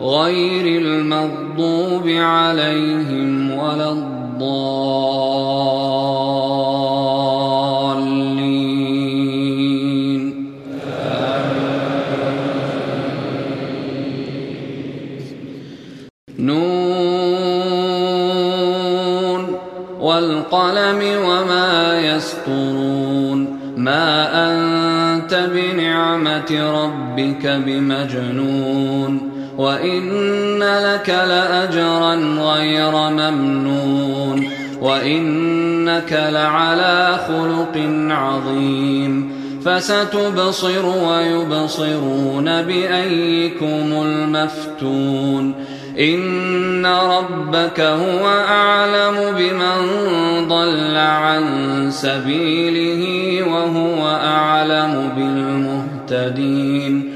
غير المغضوب عليهم ولا الضالين. نون والقلم وما يسطرون. ما أنت بنعمة ربك بمجنون. وإن لك لأجرا غير ممنون وإنك لعلى خلق عظيم فستبصر ويبصرون بأيكم المفتون إن ربك هو أعلم بمن ضل عن سبيله وهو أعلم بالمهتدين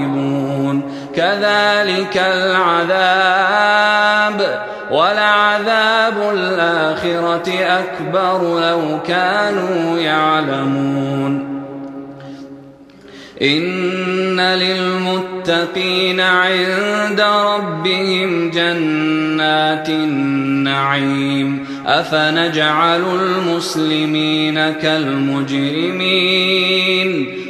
كذلك العذاب ولعذاب الآخرة أكبر لو كانوا يعلمون. إن للمتقين عند ربهم جنات النعيم. أفنجعل المسلمين كالمجرمين؟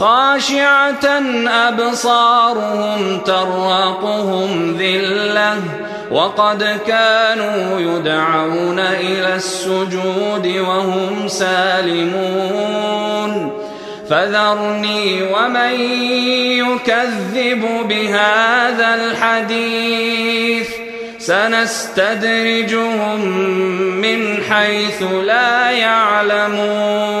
خاشعة أبصارهم ترقهم ذلة وقد كانوا يدعون إلى السجود وهم سالمون. فذرني ومن يكذب بهذا الحديث سنستدرجهم من حيث لا يعلمون.